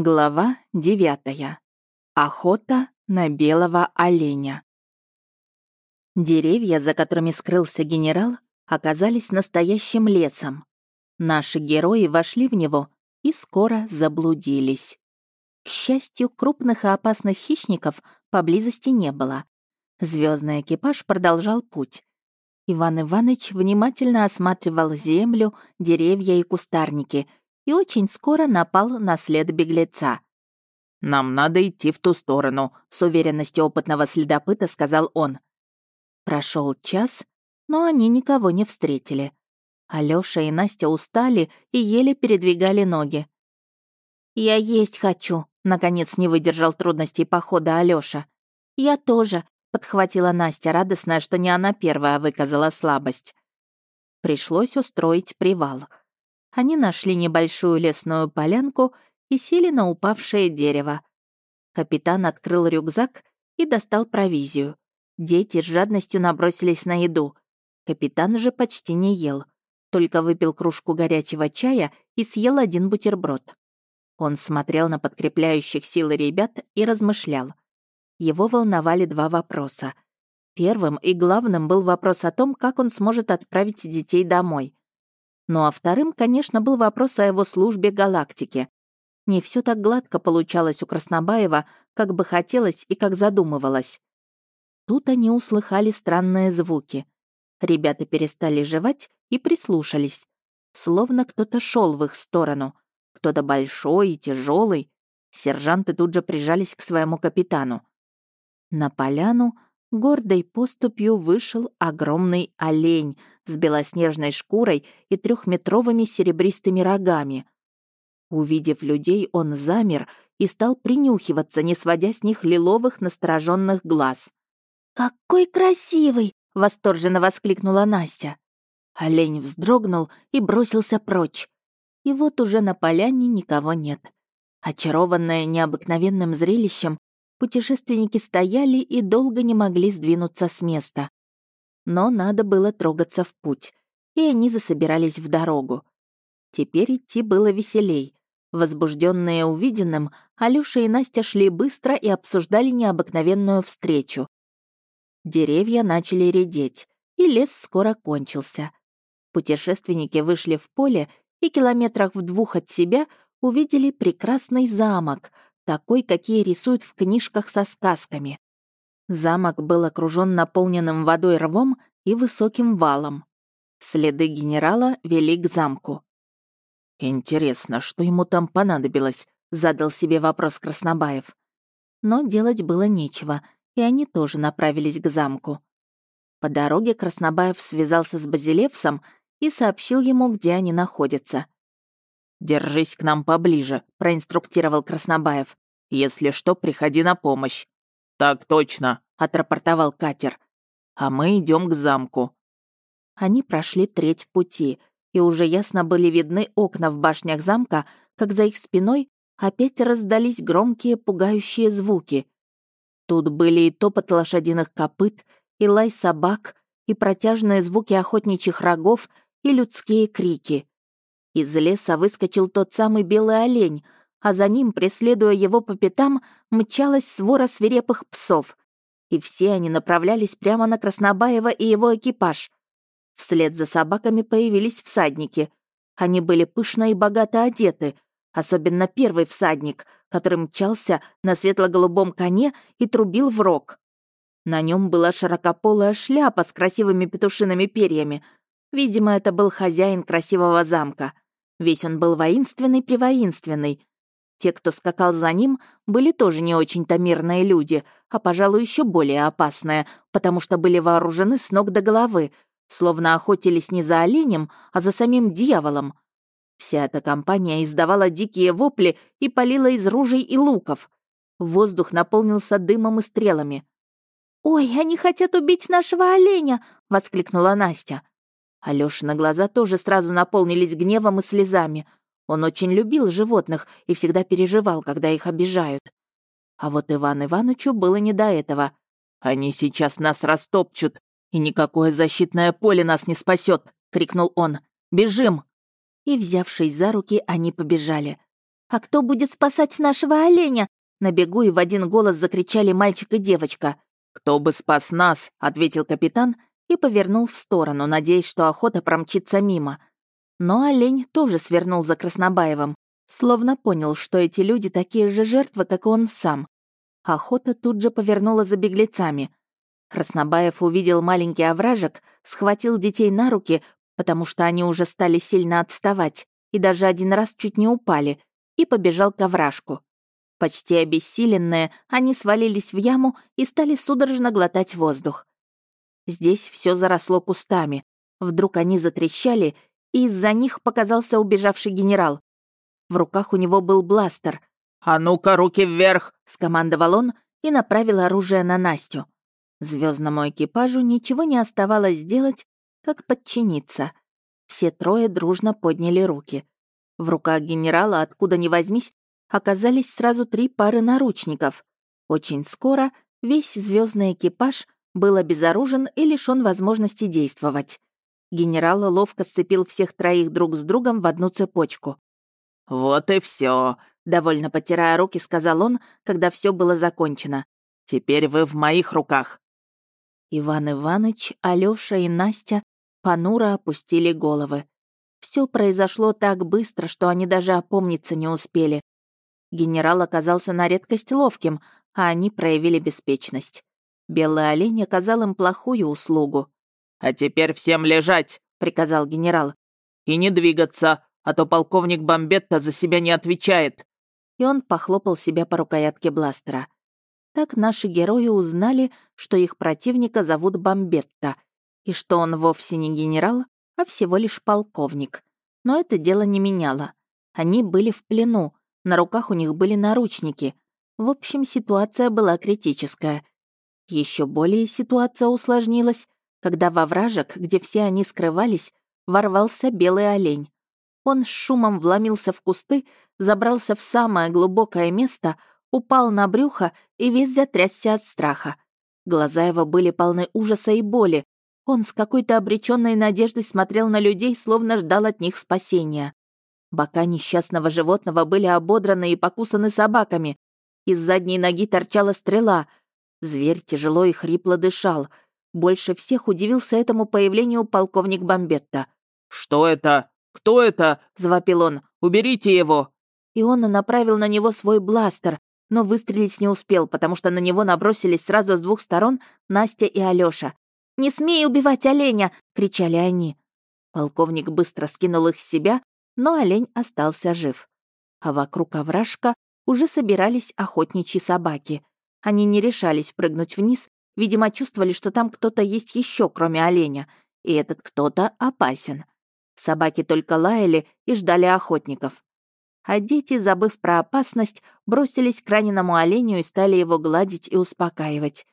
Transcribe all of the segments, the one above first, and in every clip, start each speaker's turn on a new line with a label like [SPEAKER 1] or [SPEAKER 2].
[SPEAKER 1] Глава девятая. Охота на белого оленя. Деревья, за которыми скрылся генерал, оказались настоящим лесом. Наши герои вошли в него и скоро заблудились. К счастью, крупных и опасных хищников поблизости не было. Звездный экипаж продолжал путь. Иван Иванович внимательно осматривал землю, деревья и кустарники — и очень скоро напал на след беглеца.
[SPEAKER 2] «Нам надо идти в ту сторону», — с уверенностью опытного следопыта сказал он.
[SPEAKER 1] Прошел час, но они никого не встретили. Алёша и Настя устали и еле передвигали ноги. «Я есть хочу», — наконец не выдержал трудностей похода Алёша. «Я тоже», — подхватила Настя, радостная, что не она первая выказала слабость. Пришлось устроить привал — они нашли небольшую лесную полянку и сели на упавшее дерево. Капитан открыл рюкзак и достал провизию. Дети с жадностью набросились на еду. Капитан же почти не ел, только выпил кружку горячего чая и съел один бутерброд. Он смотрел на подкрепляющих силы ребят и размышлял. Его волновали два вопроса. Первым и главным был вопрос о том, как он сможет отправить детей домой. Ну а вторым, конечно, был вопрос о его службе галактике. Не все так гладко получалось у Краснобаева, как бы хотелось и как задумывалось. Тут они услыхали странные звуки. Ребята перестали жевать и прислушались. Словно кто-то шел в их сторону. Кто-то большой и тяжелый. Сержанты тут же прижались к своему капитану. На поляну гордой поступью вышел огромный олень с белоснежной шкурой и трехметровыми серебристыми рогами. Увидев людей, он замер и стал принюхиваться, не сводя с них лиловых настороженных глаз. «Какой красивый!» — восторженно воскликнула Настя. Олень вздрогнул и бросился прочь. И вот уже на поляне никого нет. Очарованная необыкновенным зрелищем, Путешественники стояли и долго не могли сдвинуться с места. Но надо было трогаться в путь, и они засобирались в дорогу. Теперь идти было веселей. Возбужденные увиденным, Алёша и Настя шли быстро и обсуждали необыкновенную встречу. Деревья начали редеть, и лес скоро кончился. Путешественники вышли в поле и километрах в двух от себя увидели прекрасный замок — такой, какие рисуют в книжках со сказками. Замок был окружен наполненным водой рвом и высоким валом. Следы генерала вели к замку.
[SPEAKER 2] «Интересно, что ему там понадобилось?» — задал себе вопрос Краснобаев.
[SPEAKER 1] Но делать было нечего, и они тоже направились к замку. По дороге Краснобаев связался с Базилевсом и сообщил ему, где они находятся —
[SPEAKER 2] «Держись к нам поближе», — проинструктировал Краснобаев. «Если что, приходи на помощь». «Так точно», — отрапортовал катер. «А мы идем к замку».
[SPEAKER 1] Они прошли треть пути, и уже ясно были видны окна в башнях замка, как за их спиной опять раздались громкие пугающие звуки. Тут были и топот лошадиных копыт, и лай собак, и протяжные звуки охотничьих рогов, и людские крики. Из леса выскочил тот самый белый олень, а за ним, преследуя его по пятам, мчалась свора свирепых псов. И все они направлялись прямо на Краснобаева и его экипаж. Вслед за собаками появились всадники. Они были пышно и богато одеты, особенно первый всадник, который мчался на светло-голубом коне и трубил в рог. На нем была широкополая шляпа с красивыми петушиными перьями — Видимо, это был хозяин красивого замка. Весь он был воинственный-привоинственный. Те, кто скакал за ним, были тоже не очень-то мирные люди, а, пожалуй, еще более опасные, потому что были вооружены с ног до головы, словно охотились не за оленем, а за самим дьяволом. Вся эта компания издавала дикие вопли и палила из ружей и луков. Воздух наполнился дымом и стрелами. «Ой, они хотят убить нашего оленя!» — воскликнула Настя. Алёшины глаза тоже сразу наполнились гневом и слезами. Он очень любил животных и всегда переживал, когда их обижают. А вот Иван Ивановичу было не до этого.
[SPEAKER 2] «Они сейчас нас растопчут, и никакое защитное поле нас не спасет!» — крикнул он. «Бежим!»
[SPEAKER 1] И, взявшись за руки, они побежали. «А кто будет спасать нашего оленя?» На бегу и в один голос закричали мальчик и девочка.
[SPEAKER 2] «Кто бы спас нас?» — ответил капитан и повернул в сторону, надеясь, что охота промчится мимо. Но олень тоже свернул за Краснобаевым, словно понял, что эти люди такие же жертвы, как и он сам. Охота тут же повернула за беглецами. Краснобаев увидел маленький овражек, схватил детей на руки, потому что они уже стали сильно отставать, и даже один раз чуть не упали, и побежал к овражку. Почти обессиленные, они свалились в яму и стали судорожно глотать воздух. Здесь все заросло кустами. Вдруг они затрещали, и из-за них показался убежавший генерал. В руках у него был бластер.
[SPEAKER 3] «А ну-ка, руки вверх!»
[SPEAKER 1] — скомандовал он и направил оружие на Настю. Звездному экипажу ничего не оставалось делать, как подчиниться. Все трое дружно подняли руки. В руках генерала, откуда ни возьмись, оказались сразу три пары наручников. Очень скоро весь звездный экипаж был обезоружен и лишён возможности действовать. Генерал ловко сцепил всех троих друг с другом в одну цепочку.
[SPEAKER 3] «Вот и все,
[SPEAKER 1] довольно потирая руки, сказал он, когда все было закончено.
[SPEAKER 3] «Теперь вы в моих руках».
[SPEAKER 1] Иван Иваныч, Алёша и Настя понуро опустили головы. Все произошло так быстро, что они даже опомниться не успели. Генерал оказался на редкость ловким, а они проявили беспечность. Белый олень оказал им плохую услугу.
[SPEAKER 3] «А теперь всем лежать!» — приказал генерал. «И не двигаться, а то полковник Бомбетта за себя не отвечает!»
[SPEAKER 1] И он похлопал себя по рукоятке бластера. Так наши герои узнали, что их противника зовут Бомбетта, и что он вовсе не генерал, а всего лишь полковник. Но это дело не меняло. Они были в плену, на руках у них были наручники. В общем, ситуация была критическая — еще более ситуация усложнилась, когда во вражек, где все они скрывались, ворвался белый олень. Он с шумом вломился в кусты, забрался в самое глубокое место, упал на брюхо и весь затрясся от страха. Глаза его были полны ужаса и боли. Он с какой-то обреченной надеждой смотрел на людей, словно ждал от них спасения. Бока несчастного животного были ободраны и покусаны собаками. Из задней ноги торчала стрела — Зверь тяжело и хрипло дышал. Больше всех удивился этому появлению полковник Бомбетта.
[SPEAKER 3] «Что это? Кто это?» — завопил он. «Уберите его!»
[SPEAKER 1] И он направил на него свой бластер, но выстрелить не успел, потому что на него набросились сразу с двух сторон Настя и Алёша. «Не смей убивать оленя!» — кричали они. Полковник быстро скинул их с себя, но олень остался жив. А вокруг овражка уже собирались охотничьи собаки. Они не решались прыгнуть вниз, видимо, чувствовали, что там кто-то есть еще, кроме оленя, и этот кто-то опасен. Собаки только лаяли и ждали охотников. А дети, забыв про опасность, бросились к раненому оленю и стали его гладить и успокаивать.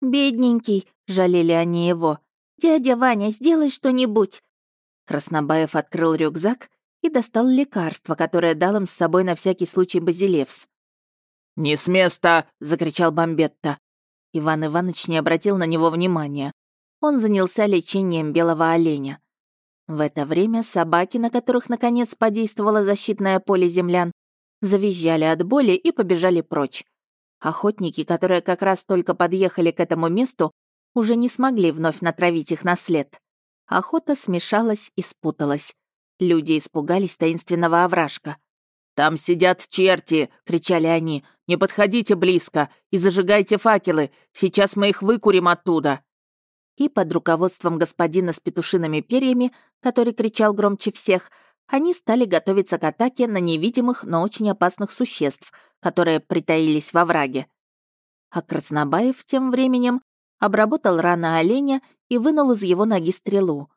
[SPEAKER 1] «Бедненький», — жалели они его. «Дядя Ваня, сделай что-нибудь». Краснобаев открыл рюкзак и достал лекарство, которое дал им с собой на всякий случай Базилевс.
[SPEAKER 3] «Не с места!» — закричал Бомбетта.
[SPEAKER 1] Иван Иванович не обратил на него внимания. Он занялся лечением белого оленя. В это время собаки, на которых наконец подействовало защитное поле землян, завизжали от боли и побежали прочь. Охотники, которые как раз только подъехали к этому месту, уже не смогли вновь натравить их на след. Охота смешалась и спуталась. Люди испугались таинственного овражка.
[SPEAKER 3] «Там сидят черти!» — кричали они. «Не подходите близко и зажигайте факелы. Сейчас мы их выкурим оттуда!»
[SPEAKER 1] И под руководством господина с петушиными перьями, который кричал громче всех, они стали готовиться к атаке на невидимых, но очень опасных существ, которые притаились во враге. А Краснобаев тем временем обработал раны оленя и вынул из его ноги стрелу.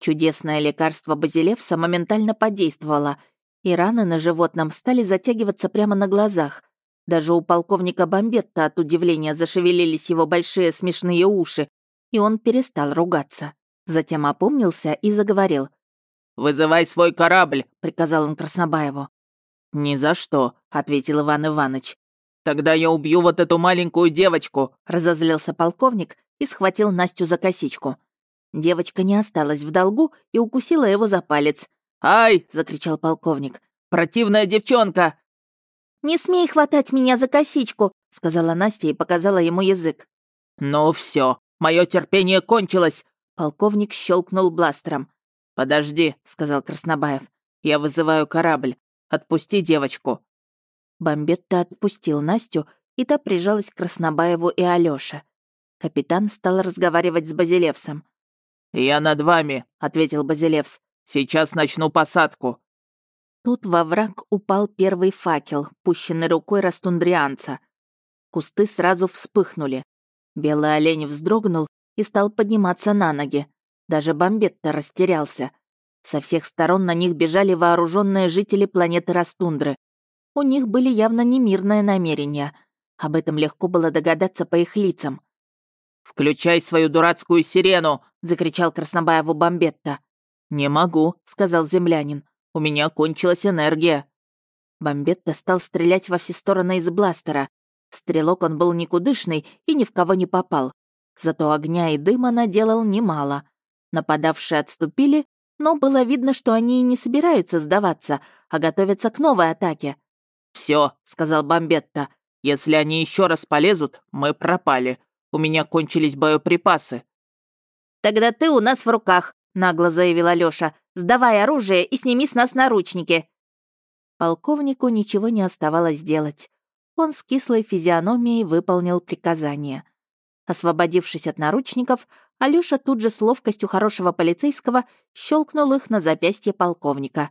[SPEAKER 1] Чудесное лекарство базилевса моментально подействовало, и раны на животном стали затягиваться прямо на глазах. Даже у полковника Бомбетта от удивления зашевелились его большие смешные уши, и он перестал ругаться. Затем опомнился и заговорил.
[SPEAKER 3] «Вызывай свой корабль», —
[SPEAKER 1] приказал он Краснобаеву.
[SPEAKER 3] «Ни за что», — ответил Иван Иванович. «Тогда я убью вот эту маленькую девочку», —
[SPEAKER 1] разозлился полковник и схватил Настю за косичку. Девочка не осталась в долгу и укусила его за палец.
[SPEAKER 3] «Ай!»
[SPEAKER 1] — закричал полковник.
[SPEAKER 3] Противная девчонка!»
[SPEAKER 1] «Не смей хватать меня за косичку», — сказала Настя и показала ему язык.
[SPEAKER 3] «Ну все, мое терпение кончилось!» Полковник щелкнул бластером. «Подожди», — сказал Краснобаев. «Я вызываю корабль. Отпусти девочку».
[SPEAKER 2] Бомбетта отпустил Настю, и та прижалась к Краснобаеву и Алёше. Капитан стал разговаривать с Базилевсом.
[SPEAKER 3] «Я над вами», — ответил Базилевс. «Сейчас начну посадку».
[SPEAKER 2] Тут во враг упал первый факел, пущенный рукой растундрианца. Кусты сразу вспыхнули. Белый олень вздрогнул и стал подниматься на ноги. Даже Бомбетта растерялся. Со всех сторон на них бежали вооруженные жители планеты Растундры. У них были явно немирные намерения — об этом легко было догадаться по их лицам.
[SPEAKER 3] «Включай свою дурацкую сирену!»
[SPEAKER 2] — закричал Краснобаеву Бомбетта.
[SPEAKER 3] «Не могу», — сказал землянин. «У меня кончилась энергия».
[SPEAKER 2] Бомбетта стал стрелять во все стороны из бластера. Стрелок он был никудышный и ни в кого не попал. Зато огня и дыма наделал немало. Нападавшие отступили, но было видно, что они и не собираются сдаваться, а готовятся к новой атаке.
[SPEAKER 3] Все, сказал Бомбетта, если они еще раз полезут, мы пропали. У меня кончились боеприпасы».
[SPEAKER 1] «Тогда ты у нас в руках», — нагло заявил Алёша. «Сдавай оружие и сними с нас наручники».
[SPEAKER 2] Полковнику ничего не оставалось делать. Он с кислой физиономией выполнил приказание. Освободившись от наручников, Алёша тут же с ловкостью хорошего полицейского щелкнул их на запястье полковника.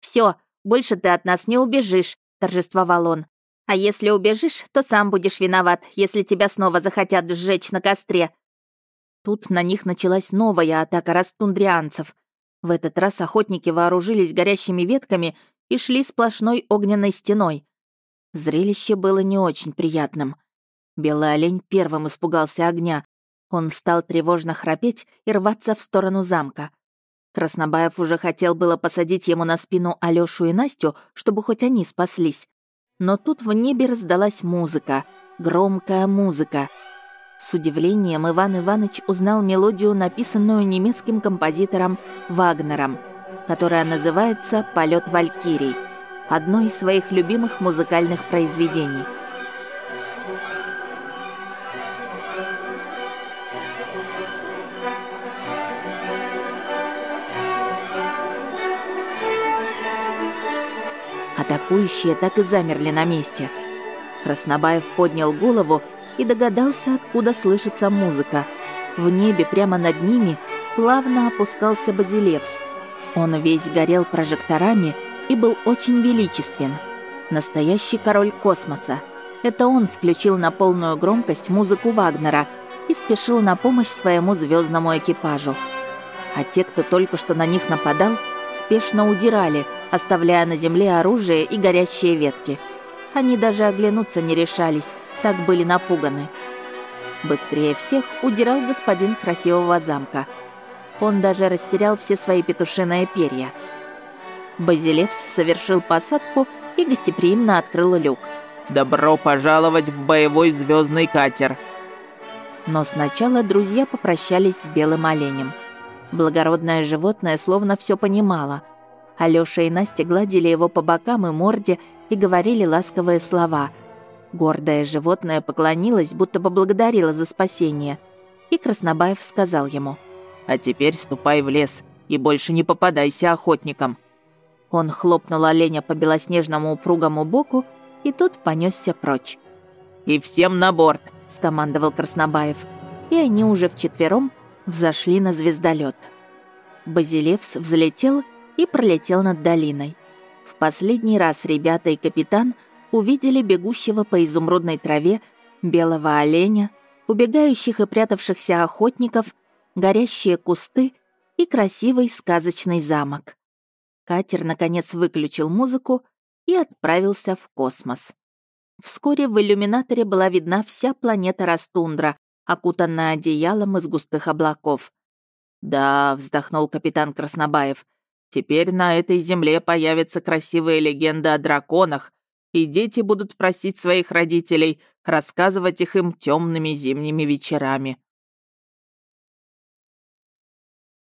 [SPEAKER 1] Все, больше ты от нас не убежишь», — торжествовал он. А если убежишь, то сам будешь виноват, если тебя снова захотят сжечь на костре».
[SPEAKER 2] Тут на них началась новая атака растундрианцев. В этот раз охотники вооружились горящими ветками и шли сплошной огненной стеной. Зрелище было не очень приятным. Белый олень первым испугался огня. Он стал тревожно храпеть и рваться в сторону замка. Краснобаев уже хотел было посадить ему на спину Алёшу и Настю, чтобы хоть они спаслись. Но тут в небе раздалась музыка, громкая музыка. С удивлением Иван Иванович узнал мелодию, написанную немецким композитором Вагнером, которая называется «Полет Валькирий», одно из своих любимых музыкальных произведений – Атакующие так и замерли на месте. Краснобаев поднял голову и догадался, откуда слышится музыка. В небе прямо над ними плавно опускался Базилевс. Он весь горел прожекторами и был очень величествен. Настоящий король космоса. Это он включил на полную громкость музыку Вагнера и спешил на помощь своему звездному экипажу. А те, кто только что на них нападал, спешно удирали – оставляя на земле оружие и горящие ветки. Они даже оглянуться не решались, так были напуганы. Быстрее всех удирал господин красивого замка. Он даже растерял все свои петушиные перья. Базилевс совершил посадку и гостеприимно открыл люк.
[SPEAKER 3] «Добро пожаловать в боевой звездный катер!»
[SPEAKER 2] Но сначала друзья попрощались с белым оленем. Благородное животное словно все понимало – Алёша и Настя гладили его по бокам и морде и говорили ласковые слова. Гордое животное поклонилось, будто поблагодарило за спасение. И Краснобаев сказал ему.
[SPEAKER 3] «А теперь ступай в лес и больше не попадайся охотникам».
[SPEAKER 2] Он хлопнул оленя по белоснежному упругому боку, и тот понесся прочь.
[SPEAKER 3] «И всем на борт!»
[SPEAKER 2] — скомандовал Краснобаев. И они уже вчетвером взошли на звездолет. Базилевс взлетел и пролетел над долиной. В последний раз ребята и капитан увидели бегущего по изумрудной траве белого оленя, убегающих и прятавшихся охотников, горящие кусты и красивый сказочный замок. Катер, наконец, выключил музыку и отправился в космос. Вскоре в иллюминаторе была видна вся планета Растундра, окутанная одеялом из густых облаков.
[SPEAKER 3] «Да», — вздохнул капитан Краснобаев, Теперь на этой земле появятся красивые легенды о драконах, и дети будут просить своих родителей рассказывать их им темными зимними вечерами.